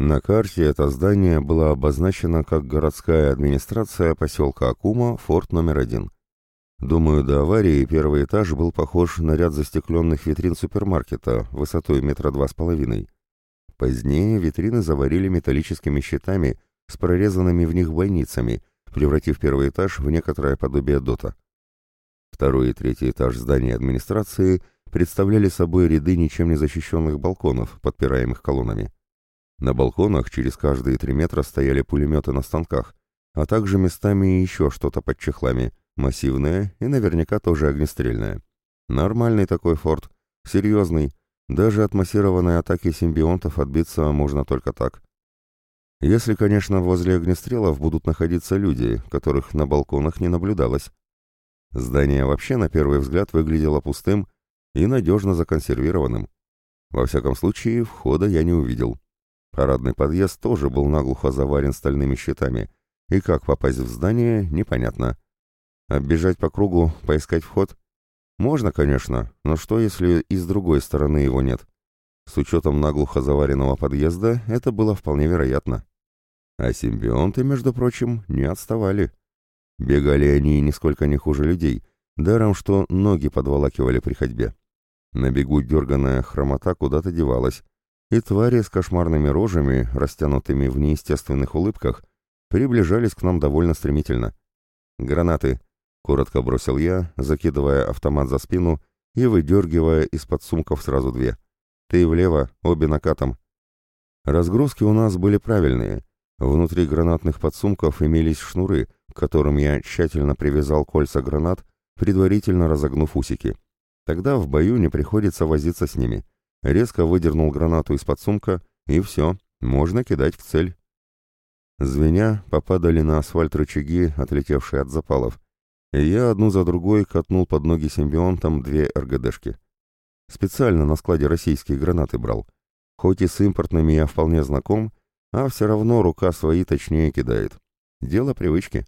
На карте это здание было обозначено как городская администрация поселка Акума, форт номер один. Думаю, до аварии первый этаж был похож на ряд застекленных витрин супермаркета высотой метра два с половиной. Позднее витрины заварили металлическими щитами с прорезанными в них бойницами, превратив первый этаж в некоторое подобие дота. Второй и третий этаж здания администрации представляли собой ряды ничем не защищенных балконов, подпираемых колоннами. На балконах через каждые три метра стояли пулеметы на станках, а также местами еще что-то под чехлами, массивное и наверняка тоже огнестрельное. Нормальный такой форт, серьезный, даже от массированной атаки симбионтов отбиться можно только так. Если, конечно, возле огнестрелов будут находиться люди, которых на балконах не наблюдалось. Здание вообще на первый взгляд выглядело пустым и надежно законсервированным. Во всяком случае, входа я не увидел. Парадный подъезд тоже был наглухо заварен стальными щитами, и как попасть в здание, непонятно. Оббежать по кругу, поискать вход? Можно, конечно, но что, если и с другой стороны его нет? С учетом наглухо заваренного подъезда, это было вполне вероятно. А симбионты, между прочим, не отставали. Бегали они нисколько не хуже людей, даром что ноги подволакивали при ходьбе. На бегу дерганая хромота куда-то девалась, и твари с кошмарными рожами, растянутыми в неестественных улыбках, приближались к нам довольно стремительно. «Гранаты!» — коротко бросил я, закидывая автомат за спину и выдергивая из-под сумков сразу две. «Ты влево, обе накатом». Разгрузки у нас были правильные. Внутри гранатных подсумков имелись шнуры, к которым я тщательно привязал кольца гранат, предварительно разогнув усики. Тогда в бою не приходится возиться с ними резко выдернул гранату из-под сумка, и все, можно кидать в цель. Звеня попадали на асфальт рычаги, отлетевшие от запалов, и я одну за другой катнул под ноги симбионтам две РГДшки. Специально на складе российские гранаты брал. Хоть и с импортными я вполне знаком, а все равно рука свои точнее кидает. Дело привычки.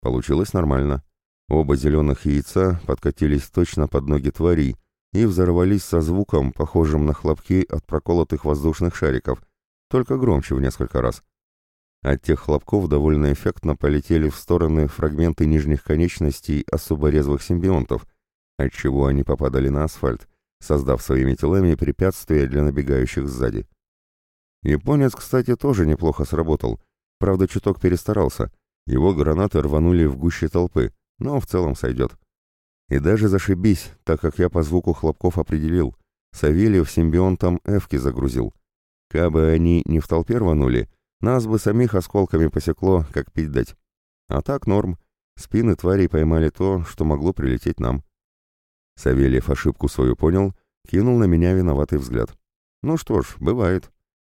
Получилось нормально. Оба зеленых яйца подкатились точно под ноги тварей, и взорвались со звуком, похожим на хлопки от проколотых воздушных шариков, только громче в несколько раз. От тех хлопков довольно эффектно полетели в стороны фрагменты нижних конечностей особо резвых симбионтов, отчего они попадали на асфальт, создав своими телами препятствия для набегающих сзади. Японец, кстати, тоже неплохо сработал, правда, чуток перестарался. Его гранаты рванули в гуще толпы, но в целом сойдет. И даже зашибись, так как я по звуку хлопков определил. Савельев симбионтом эвки загрузил. Кабы они не в толпе рванули, нас бы самих осколками посекло, как пить дать. А так норм. Спины тварей поймали то, что могло прилететь нам. Савельев ошибку свою понял, кинул на меня виноватый взгляд. Ну что ж, бывает.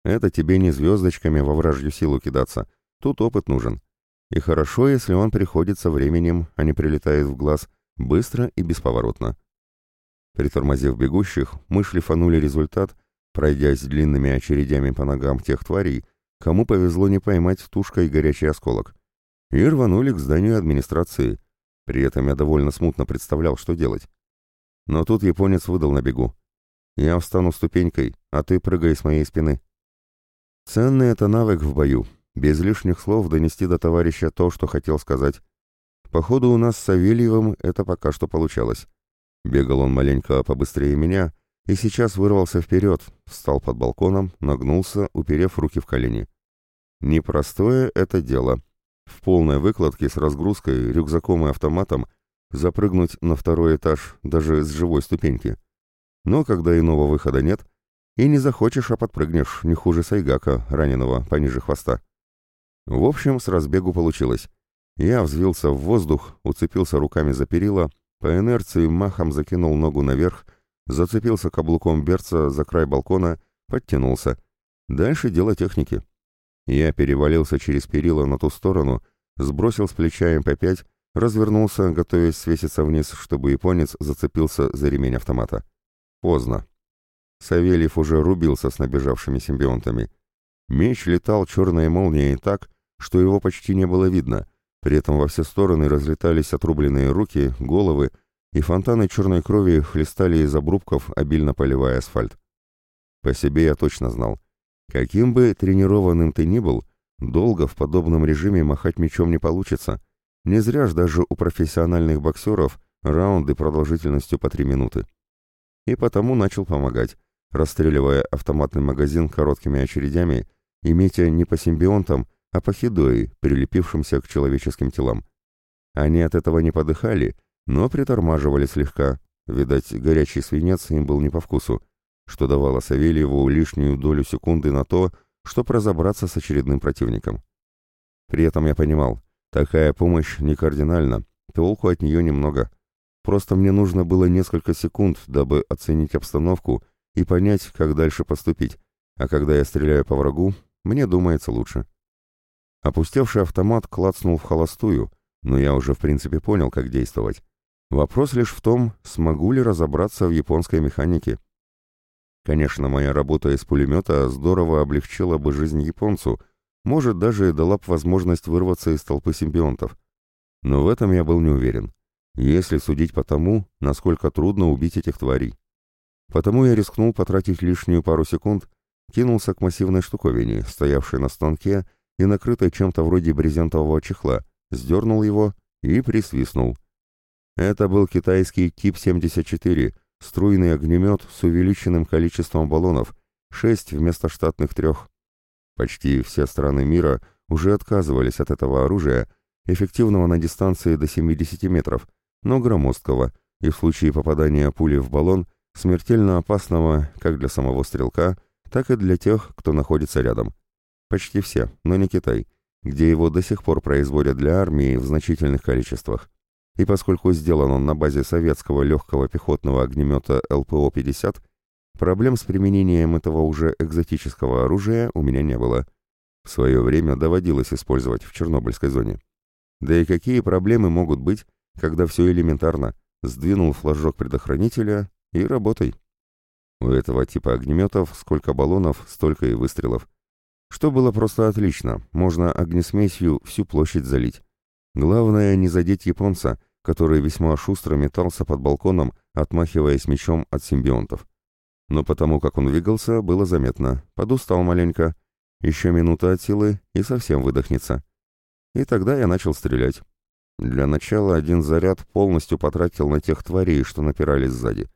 Это тебе не звездочками во вражью силу кидаться. Тут опыт нужен. И хорошо, если он приходит со временем, а не прилетает в глаз — Быстро и бесповоротно. Притормозив бегущих, мы шлифанули результат, пройдясь длинными очередями по ногам тех тварей, кому повезло не поймать тушкой горячий осколок, и рванули к зданию администрации. При этом я довольно смутно представлял, что делать. Но тут японец выдал на бегу. «Я встану ступенькой, а ты прыгай с моей спины». Ценный это навык в бою, без лишних слов донести до товарища то, что хотел сказать, Походу, у нас с Савельевым это пока что получалось. Бегал он маленько побыстрее меня и сейчас вырвался вперед, встал под балконом, нагнулся, уперев руки в колени. Непростое это дело. В полной выкладке с разгрузкой, рюкзаком и автоматом запрыгнуть на второй этаж даже с живой ступеньки. Но когда иного выхода нет, и не захочешь, а подпрыгнешь, не хуже Сайгака, раненого пониже хвоста. В общем, с разбегу получилось. Я взвился в воздух, уцепился руками за перила, по инерции махом закинул ногу наверх, зацепился каблуком берца за край балкона, подтянулся. Дальше дело техники. Я перевалился через перила на ту сторону, сбросил с плеча МП-5, развернулся, готовясь свеситься вниз, чтобы японец зацепился за ремень автомата. Поздно. Савельев уже рубился с набежавшими симбионтами. Меч летал черной молнией так, что его почти не было видно, при этом во все стороны разлетались отрубленные руки, головы, и фонтаны черной крови хлестали из обрубков, обильно поливая асфальт. По себе я точно знал. Каким бы тренированным ты ни был, долго в подобном режиме махать мечом не получится. Не зря ж даже у профессиональных боксеров раунды продолжительностью по три минуты. И потому начал помогать, расстреливая автоматный магазин короткими очередями и метя не по симбионтам, а по хидои, прилепившимся к человеческим телам. Они от этого не подыхали, но притормаживали слегка. Видать, горячий свинец им был не по вкусу, что давало Савельеву лишнюю долю секунды на то, чтобы разобраться с очередным противником. При этом я понимал, такая помощь не кардинальна, толку от нее немного. Просто мне нужно было несколько секунд, дабы оценить обстановку и понять, как дальше поступить, а когда я стреляю по врагу, мне думается лучше. Опустевший автомат клацнул в холостую, но я уже в принципе понял, как действовать. Вопрос лишь в том, смогу ли разобраться в японской механике. Конечно, моя работа из пулемета здорово облегчила бы жизнь японцу, может, даже и дала бы возможность вырваться из толпы симбионтов. Но в этом я был не уверен, если судить по тому, насколько трудно убить этих тварей. Потому я рискнул потратить лишнюю пару секунд, кинулся к массивной штуковине, стоявшей на станке и накрытой чем-то вроде брезентового чехла, сдернул его и присвистнул. Это был китайский Тип-74, струйный огнемет с увеличенным количеством баллонов, шесть вместо штатных трех. Почти все страны мира уже отказывались от этого оружия, эффективного на дистанции до 70 метров, но громоздкого, и в случае попадания пули в баллон, смертельно опасного как для самого стрелка, так и для тех, кто находится рядом. Почти все, но не Китай, где его до сих пор производят для армии в значительных количествах. И поскольку сделан он на базе советского легкого пехотного огнемета ЛПО-50, проблем с применением этого уже экзотического оружия у меня не было. В свое время доводилось использовать в Чернобыльской зоне. Да и какие проблемы могут быть, когда все элементарно? Сдвинул флажок предохранителя и работай. У этого типа огнеметов сколько баллонов, столько и выстрелов. Что было просто отлично, можно огнесмесью всю площадь залить. Главное не задеть японца, который весьма шустро метался под балконом, отмахиваясь мечом от симбионтов. Но потому как он двигался, было заметно. Подустал маленько. Еще минута от силы и совсем выдохнется. И тогда я начал стрелять. Для начала один заряд полностью потратил на тех тварей, что напирали сзади.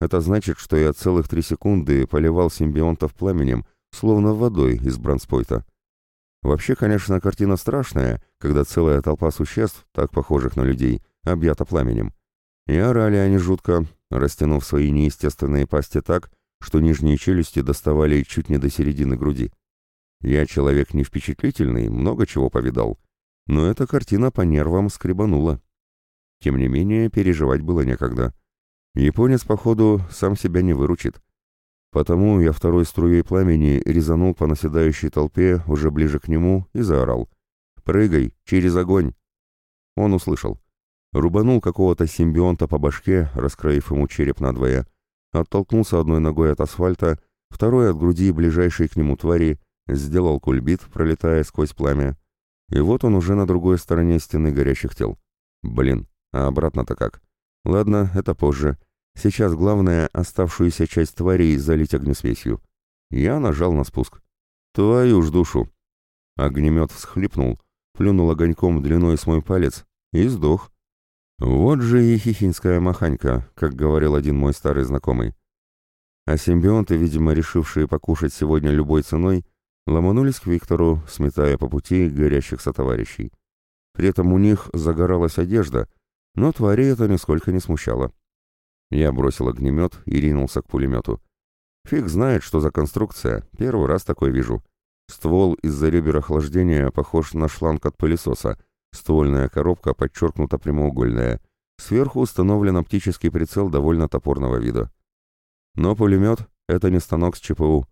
Это значит, что я целых три секунды поливал симбионтов пламенем, словно водой из бронспойта. Вообще, конечно, картина страшная, когда целая толпа существ, так похожих на людей, объята пламенем. И орали они жутко, растянув свои неестественные пасти так, что нижние челюсти доставали чуть не до середины груди. Я человек не впечатлительный, много чего повидал, но эта картина по нервам скребанула. Тем не менее, переживать было некогда. Японец, походу, сам себя не выручит. Потому я второй струей пламени резанул по наседающей толпе уже ближе к нему и заорал. «Прыгай! Через огонь!» Он услышал. Рубанул какого-то симбионта по башке, раскроив ему череп надвое. Оттолкнулся одной ногой от асфальта, второй от груди ближайшей к нему твари, сделал кульбит, пролетая сквозь пламя. И вот он уже на другой стороне стены горящих тел. Блин, а обратно-то как? Ладно, это позже. Сейчас главное оставшуюся часть тварей залить огнесмесью. Я нажал на спуск. Твою ж душу! Огнемет всхлипнул, плюнул огоньком длиной с мой палец и сдох. Вот же и хихинская маханька, как говорил один мой старый знакомый. А симбионты, видимо, решившие покушать сегодня любой ценой, ломанулись к Виктору, сметая по пути горящих сотоварищей. При этом у них загоралась одежда, но твари это нисколько не смущало. Я бросил огнемет и ринулся к пулемету. Фиг знает, что за конструкция, первый раз такой вижу. Ствол из-за ребер охлаждения похож на шланг от пылесоса, ствольная коробка подчеркнута прямоугольная. Сверху установлен оптический прицел довольно топорного вида. Но пулемет — это не станок с ЧПУ.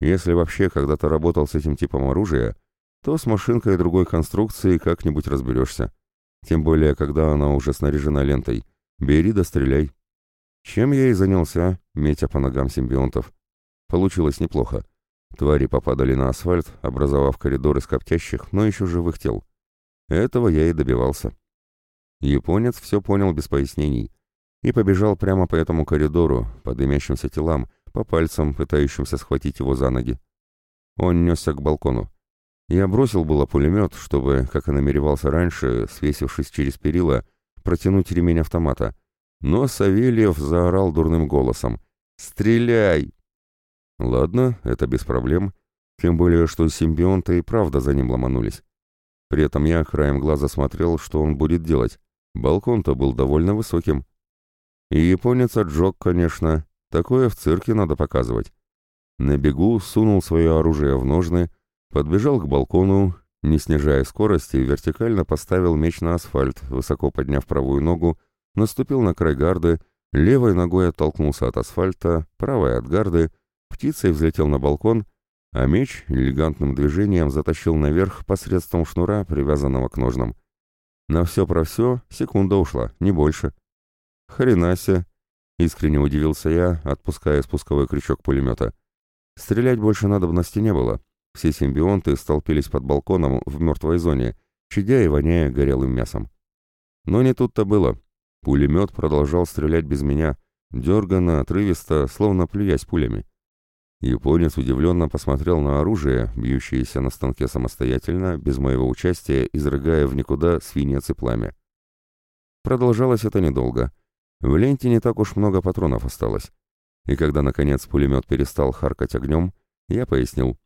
Если вообще когда-то работал с этим типом оружия, то с машинкой другой конструкции как-нибудь разберешься. Тем более, когда она уже снаряжена лентой. Бери да стреляй. Чем я и занялся, метя по ногам симбионтов. Получилось неплохо. Твари попадали на асфальт, образовав коридор из коптящих, но еще живых тел. Этого я и добивался. Японец все понял без пояснений и побежал прямо по этому коридору, по дымящимся телам, по пальцам, пытающимся схватить его за ноги. Он несся к балкону. Я бросил было пулемет, чтобы, как и намеревался раньше, свесившись через перила, протянуть ремень автомата. Но Савельев заорал дурным голосом. «Стреляй!» Ладно, это без проблем. Тем более, что симбионты и правда за ним ломанулись. При этом я краем глаза смотрел, что он будет делать. Балкон-то был довольно высоким. И японец отжег, конечно. Такое в цирке надо показывать. На бегу сунул свое оружие в ножны, подбежал к балкону, не снижая скорости, вертикально поставил меч на асфальт, высоко подняв правую ногу, наступил на край гарды, левой ногой оттолкнулся от асфальта, правой от гарды, птицей взлетел на балкон, а меч элегантным движением затащил наверх посредством шнура, привязанного к ножнам. На все про все секунда ушла, не больше. «Хренасе!» — искренне удивился я, отпуская спусковой крючок пулемета. Стрелять больше надобности не было. Все симбионты столпились под балконом в мертвой зоне, чадя и воняя горелым мясом. Но не тут-то было. Пулемет продолжал стрелять без меня, дерганно, отрывисто, словно плюясь пулями. Японец удивленно посмотрел на оружие, бьющееся на станке самостоятельно, без моего участия, изрыгая в никуда свинец и пламя. Продолжалось это недолго. В ленте не так уж много патронов осталось. И когда, наконец, пулемет перестал харкать огнем, я пояснил.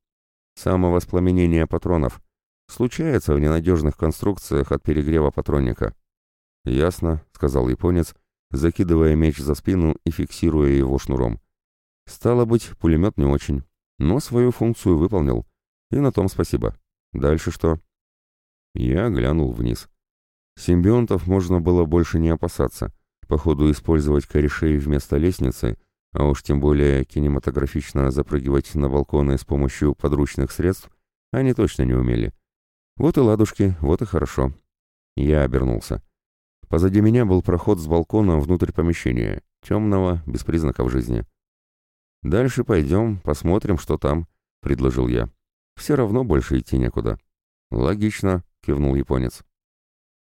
Самовоспламенение патронов. Случается в ненадежных конструкциях от перегрева патронника. «Ясно», — сказал японец, закидывая меч за спину и фиксируя его шнуром. Стало быть, пулемет не очень, но свою функцию выполнил. И на том спасибо. Дальше что? Я глянул вниз. Симбионтов можно было больше не опасаться. Походу, использовать корешей вместо лестницы, а уж тем более кинематографично запрыгивать на балконы с помощью подручных средств, они точно не умели. Вот и ладушки, вот и хорошо. Я обернулся. Позади меня был проход с балкона внутрь помещения, темного, без признаков жизни. «Дальше пойдем, посмотрим, что там», — предложил я. «Все равно больше идти некуда». «Логично», — кивнул японец.